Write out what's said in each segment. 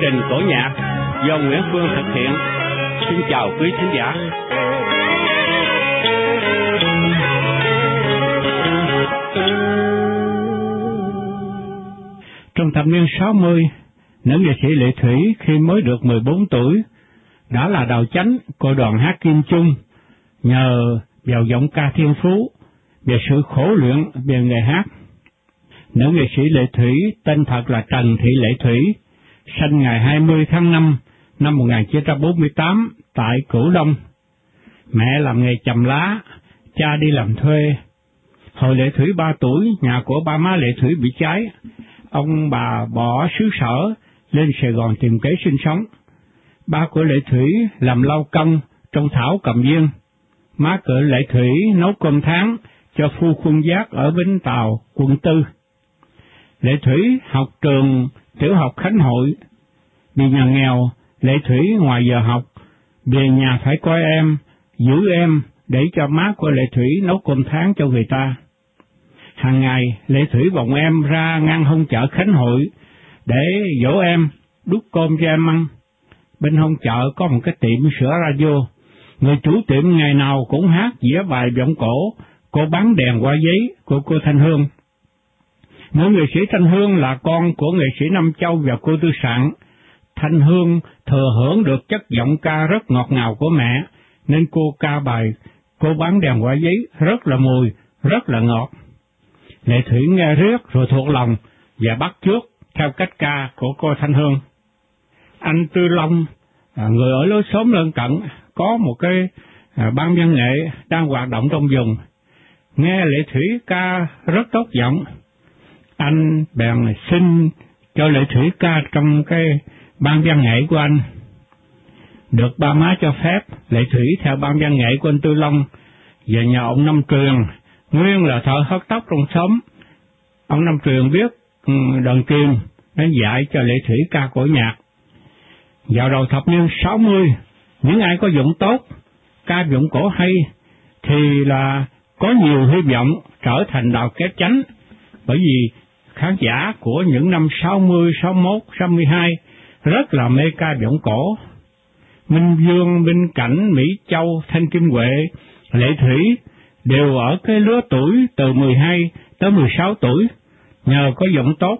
trình cổ nhạc do Nguyễn Phương thực hiện. Xin chào quý thính giả. Trong thập niên 60, nữ nghệ sĩ Lệ Thủy khi mới được 14 tuổi đã là đào chánh của đoàn hát Kim Trung nhờ vào giọng ca thiên phú về sự khổ luyện về nghề hát. Nữ nghệ sĩ Lệ Thủy tên thật là Trần Thị Lệ Thủy, sinh ngày 20 tháng 5 năm 1948 tại Cửu Long. Mẹ làm nghề chầm lá, cha đi làm thuê. Hồi Lệ Thủy ba tuổi, nhà của ba má Lệ Thủy bị cháy. Ông bà bỏ xứ sở lên Sài Gòn tìm kế sinh sống. Ba của Lệ Thủy làm lau công trong thảo cầm viên. Má của Lệ Thủy nấu cơm tháng cho phu khuôn giác ở Vĩnh Tàu, quận Tư. Lệ Thủy học trường tiểu học Khánh Hội. Vì nhà nghèo, Lệ Thủy ngoài giờ học, về nhà phải coi em, giữ em để cho má của Lệ Thủy nấu cơm tháng cho người ta. Hàng ngày, Lệ Thủy vòng em ra ngang hông chợ Khánh Hội để dỗ em, đút cơm cho em ăn. Bên hông chợ có một cái tiệm sửa radio. Người chủ tiệm ngày nào cũng hát dĩa bài giọng cổ, cô bán đèn qua giấy của cô Thanh Hương. Nữ nghệ sĩ Thanh Hương là con của nghệ sĩ Nam Châu và cô Tư Sạn. Thanh Hương thừa hưởng được chất giọng ca rất ngọt ngào của mẹ, nên cô ca bài cô bán đèn quả giấy rất là mùi, rất là ngọt. Lệ Thủy nghe riết rồi thuộc lòng và bắt trước theo cách ca của cô Thanh Hương. Anh Tư Long, à, người ở lối xóm lân cận, có một cái à, ban văn nghệ đang hoạt động trong vùng. Nghe Lệ Thủy ca rất tốt giọng, anh bèn xin cho Lệ Thủy ca trong cái ban văn nghệ của anh. Được ba má cho phép, Lệ Thủy theo ban văn nghệ của anh Tư Long về nhà ông Năm trường nguyên là thợ hớt tóc trong xóm. Ông Năm trường biết đàn kim, nên dạy cho Lệ Thủy ca cổ nhạc. Vào đầu thập niên 60, những ai có dụng tốt, ca dụng cổ hay, thì là có nhiều hy vọng trở thành đạo kép chánh, bởi vì khán giả của những năm 60, 61, 62 rất là mê ca giọng cổ. Minh Dương, Minh Cảnh, Mỹ Châu, Thanh Kim Huệ, Lệ Thủy đều ở cái lứa tuổi từ 12 tới 16 tuổi, nhờ có giọng tốt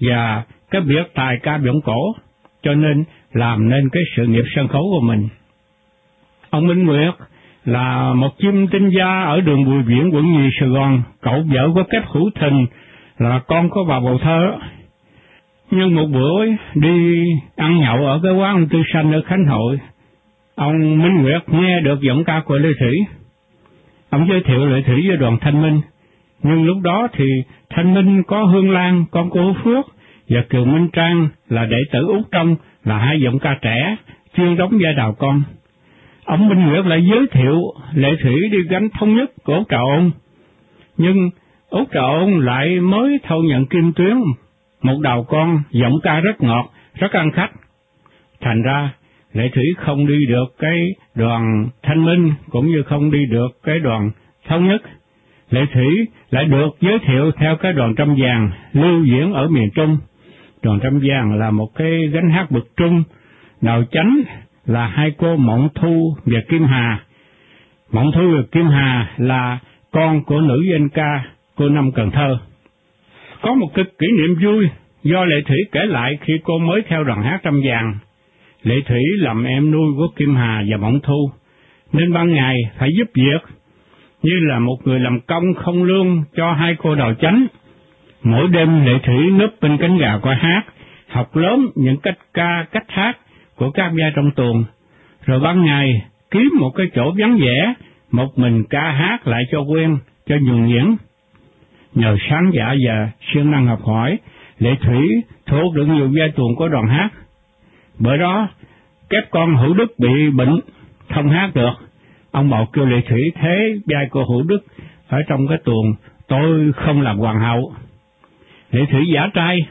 và cái việc tài ca giọng cổ, cho nên làm nên cái sự nghiệp sân khấu của mình. Ông Minh Nguyệt là một chim tinh gia ở đường Bùi Viễn, quận Nhì, Sài Gòn, cậu vợ của Kết Hữu Thình là con có bà bầu thơ. Nhưng một bữa đi ăn nhậu ở cái quán ông Tư Sanh ở Khánh Hội, ông Minh Nguyệt nghe được giọng ca của Lê Thủy. Ông giới thiệu Lệ Thủy với đoàn Thanh Minh, nhưng lúc đó thì Thanh Minh có Hương Lan, con của Phước, và Kiều Minh Trang là đệ tử Út Trong là hai giọng ca trẻ, chuyên đóng vai đào con. Ông Minh Nguyệt lại giới thiệu Lệ Thủy đi gánh thống nhất của Trà ông nhưng Út trộn lại mới thâu nhận Kim Tuyến, một đầu con giọng ca rất ngọt, rất ăn khách. Thành ra, Lệ Thủy không đi được cái đoàn Thanh Minh, cũng như không đi được cái đoàn Thống Nhất. Lệ Thủy lại được giới thiệu theo cái đoàn Trăm Vàng lưu diễn ở miền Trung. Đoàn Trăm Vàng là một cái gánh hát bực trung, đầu chánh là hai cô Mộng Thu và Kim Hà. Mộng Thu và Kim Hà là con của nữ danh ca cô Năm Cần Thơ. Có một cái kỷ niệm vui do Lệ Thủy kể lại khi cô mới theo đoàn hát Trăm Vàng Lệ Thủy làm em nuôi của Kim Hà và Mộng Thu, nên ban ngày phải giúp việc, như là một người làm công không lương cho hai cô đào chánh. Mỗi đêm Lệ Thủy núp bên cánh gà qua hát, học lớn những cách ca, cách hát của các gia trong tuồng, rồi ban ngày kiếm một cái chỗ vắng vẻ, một mình ca hát lại cho quen, cho nhuần nhuyễn. Nhờ sáng dạ và siêng năng học hỏi, Lệ Thủy thuộc được nhiều giai tuồng của đoàn hát, bởi đó, kép con Hữu Đức bị bệnh, không hát được. Ông bảo kêu Lệ Thủy thế vai của Hữu Đức ở trong cái tuồng, tôi không làm hoàng hậu. Lệ Thủy giả trai,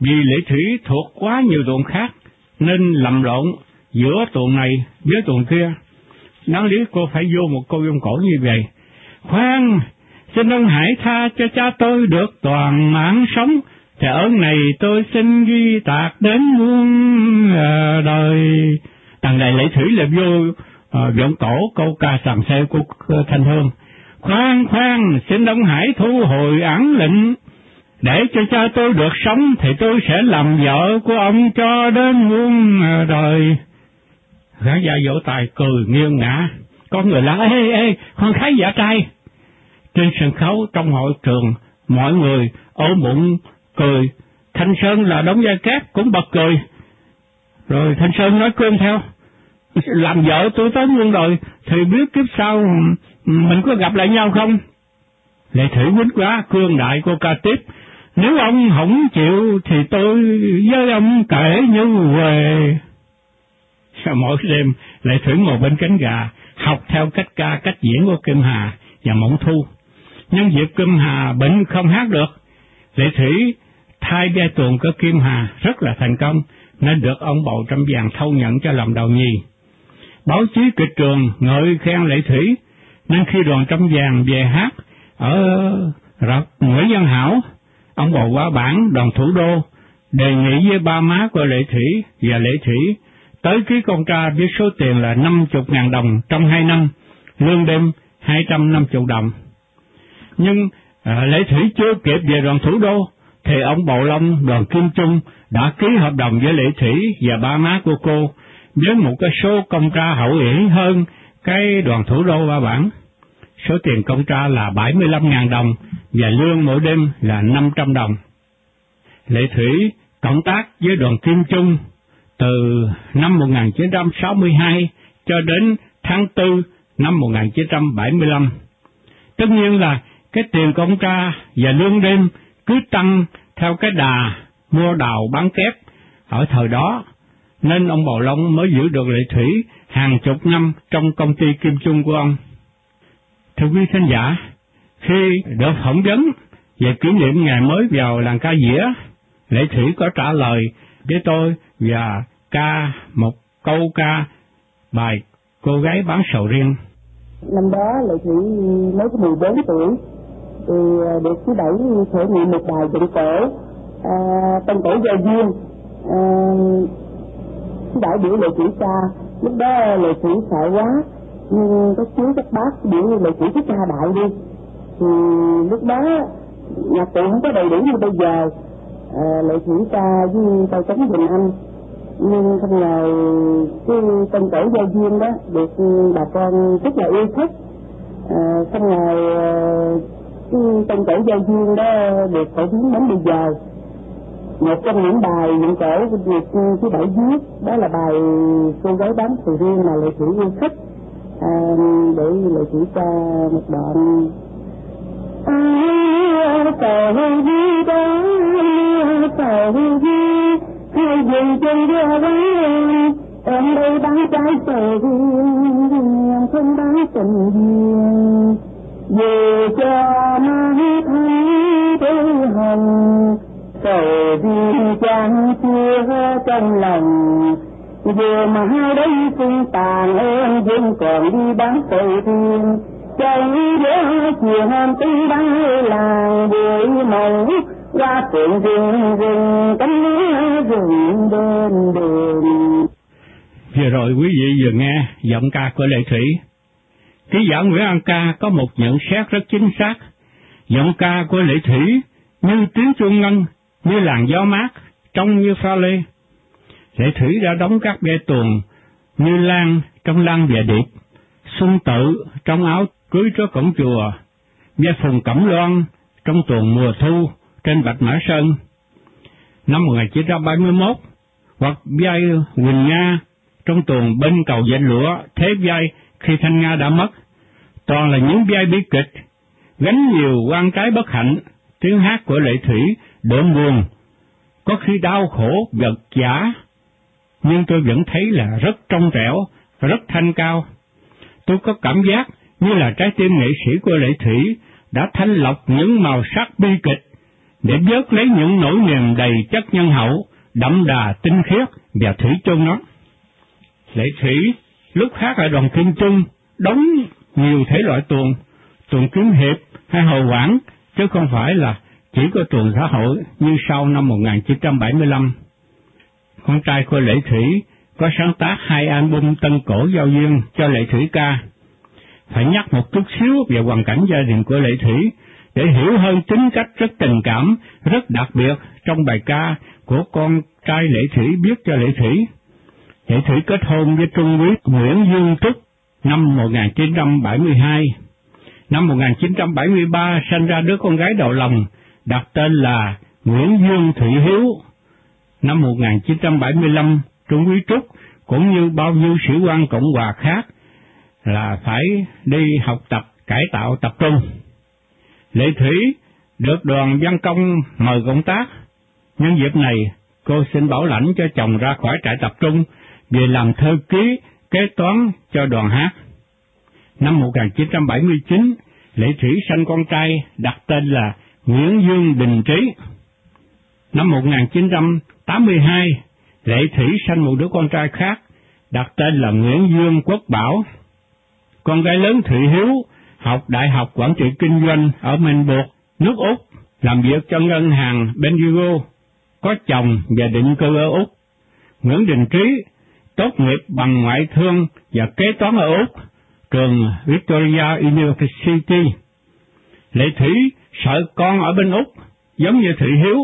vì Lệ Thủy thuộc quá nhiều tuồng khác, nên lầm lộn giữa tuồng này với tuồng kia. Đáng lý cô phải vô một câu dân cổ như vậy. Khoan, xin ông hãy tha cho cha tôi được toàn mạng sống, thì ơn này tôi xin ghi tạc đến muôn ờ, đời. Tầng này lễ thủy là vô uh, vọng cổ câu ca sàm xe của uh, thanh hương. Khoan khoan xin ông hải thu hồi án lệnh. Để cho cha tôi được sống thì tôi sẽ làm vợ của ông cho đến muôn đời. Khán giả vỗ tài cười nghiêng ngã có người la ê ê con khái giả dạ trai trên sân khấu trong hội trường mọi người ở bụng cười. Thanh sơn là đóng vai kép cũng bật cười. Rồi thanh sơn nói cương theo. Làm vợ tôi tới muôn rồi, thì biết kiếp sau mình có gặp lại nhau không? Lệ thủy quýnh quá cương đại cô ca tiếp. Nếu ông không chịu thì tôi với ông kể như về mỗi đêm lệ thủy ngồi bên cánh gà học theo cách ca cách diễn của Kim Hà và Mộng Thu. Nhưng việc Kim Hà bệnh không hát được, Lệ Thủy thay giai tuồng của Kim Hà rất là thành công, nên được ông bầu trăm vàng thâu nhận cho làm đầu nhì. Báo chí kịch trường ngợi khen Lệ Thủy, nên khi đoàn trăm vàng về hát ở rạp Nguyễn Văn Hảo, ông bầu qua bản đoàn thủ đô, đề nghị với ba má của Lệ Thủy và Lệ Thủy tới ký con tra với số tiền là 50.000 đồng trong hai năm, lương đêm 250 đồng. Nhưng à, Lễ Thủy chưa kịp về đoàn thủ đô, thì ông Bầu Long, đoàn Kim Trung đã ký hợp đồng với Lễ Thủy và ba má của cô với một cái số công tra hậu ỷ hơn cái đoàn thủ đô ba bản. Số tiền công tra là 75.000 đồng và lương mỗi đêm là 500 đồng. Lệ Thủy cộng tác với đoàn Kim Trung từ năm 1962 cho đến tháng 4 năm 1975. Tất nhiên là cái tiền công tra và lương đêm cứ tăng theo cái đà mua đào bán kép ở thời đó, nên ông Bầu Long mới giữ được lệ thủy hàng chục năm trong công ty Kim Trung của ông. Thưa quý khán giả, khi được phỏng vấn về kỷ niệm ngày mới vào làng ca dĩa, Lệ Thủy có trả lời với tôi và ca một câu ca bài cô gái bán sầu riêng. Năm đó Lệ Thủy mới có 14 tuổi, thì ờ, được thứ bảy thể nghiệm một bài dựng cổ, à, ờ, tân cổ giao duyên, à, thứ bảy biểu Lệ chỉ cha. Lúc đó Lệ chỉ sợ quá, nhưng các chú các bác biểu Lệ chỉ cứ cha đại đi, thì lúc đó nhạc cụ không có đầy đủ như bây giờ, à, Lệ chỉ cha với tàu trống bình Anh. Nhưng không ngờ cái tân cổ giao duyên đó được bà con rất là yêu thích. À, không ngờ cái tân cổ giao duyên đó được phổ biến đến bây giờ một trong những bài những cổ việc thứ bảy viết đó là bài cô gái bán sầu riêng mà lệ thủy yêu thích. À, để lệ thủy cho một đoạn. Sầu đi đó sầu đi hai dừng chân đưa quán em đây bán trái sầu riêng không bán tình duyên về cha má thấy đôi hồng sầu riêng chẳng chưa trong lòng vừa mà hai đấy xung tàn em vẫn còn đi bán sầu riêng chẳng nhớ chiều hôm tí bán làng buổi mộng qua tượng rừng rừng, cánh rừng bên đường. Vừa rồi quý vị vừa nghe giọng ca của Lệ Thủy. Ký giả Nguyễn An Ca có một nhận xét rất chính xác. Giọng ca của Lệ Thủy như tiếng chuông ngân, như làn gió mát, trong như pha lê. Lệ Thủy đã đóng các bê tuồng như lan trong lan và điệp, xuân tự trong áo cưới trước cổng chùa, ve phùng cẩm loan trong tuồng mùa thu trên Bạch Mã Sơn năm 1931 hoặc vai Quỳnh Nga trong tuồng bên cầu dạy lũa thế vai khi Thanh Nga đã mất, toàn là những vai bi kịch, gánh nhiều quan trái bất hạnh, tiếng hát của lệ thủy đượm buồn, có khi đau khổ, gật giả, nhưng tôi vẫn thấy là rất trong trẻo, rất thanh cao. Tôi có cảm giác như là trái tim nghệ sĩ của lệ thủy đã thanh lọc những màu sắc bi kịch để vớt lấy những nỗi niềm đầy chất nhân hậu, đậm đà tinh khiết và thủy chung nó. Lệ thủy lúc hát ở đoàn kim trung đóng nhiều thể loại tuồng, tuồng kiếm hiệp hay hồ quảng, chứ không phải là chỉ có tuồng xã hội như sau năm 1975. Con trai của Lệ Thủy có sáng tác hai album tân cổ giao duyên cho Lệ Thủy ca. Phải nhắc một chút xíu về hoàn cảnh gia đình của Lệ Thủy để hiểu hơn tính cách rất tình cảm, rất đặc biệt trong bài ca của con trai Lệ Thủy biết cho Lệ Thủy. Lệ Thủy kết hôn với Trung úy Nguyễn Dương Trúc năm 1972. Năm 1973 sinh ra đứa con gái đầu lòng, đặt tên là Nguyễn Dương Thủy Hiếu. Năm 1975, Trung úy Trúc cũng như bao nhiêu sĩ quan Cộng hòa khác là phải đi học tập cải tạo tập trung. Lệ Thủy được đoàn văn công mời công tác, nhân dịp này cô xin bảo lãnh cho chồng ra khỏi trại tập trung về làm thơ ký kế toán cho đoàn hát. Năm 1979, Lệ Thủy sanh con trai đặt tên là Nguyễn Dương Đình Trí. Năm 1982, Lệ Thủy sanh một đứa con trai khác, đặt tên là Nguyễn Dương Quốc Bảo. Con gái lớn Thụy Hiếu học Đại học Quản trị Kinh doanh ở Melbourne, nước Úc, làm việc cho ngân hàng Bendigo, có chồng và định cư ở Úc. Nguyễn Đình Trí tốt nghiệp bằng ngoại thương và kế toán ở Úc, trường Victoria University. Lệ Thủy sợ con ở bên Úc, giống như thủy Hiếu.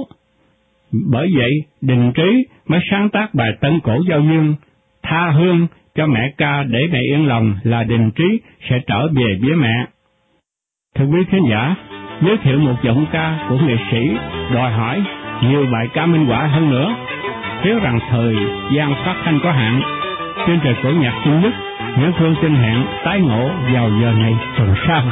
Bởi vậy, Đình Trí mới sáng tác bài tân cổ giao duyên, tha hương cho mẹ ca để mẹ yên lòng là Đình Trí sẽ trở về với mẹ. Thưa quý khán giả, giới thiệu một giọng ca của nghệ sĩ đòi hỏi nhiều bài ca minh họa hơn nữa. Thiếu rằng thời gian phát thanh có hạn, trên trời cổ nhạc chung nhất, Nguyễn Phương xin hẹn tái ngộ vào giờ này tuần sau.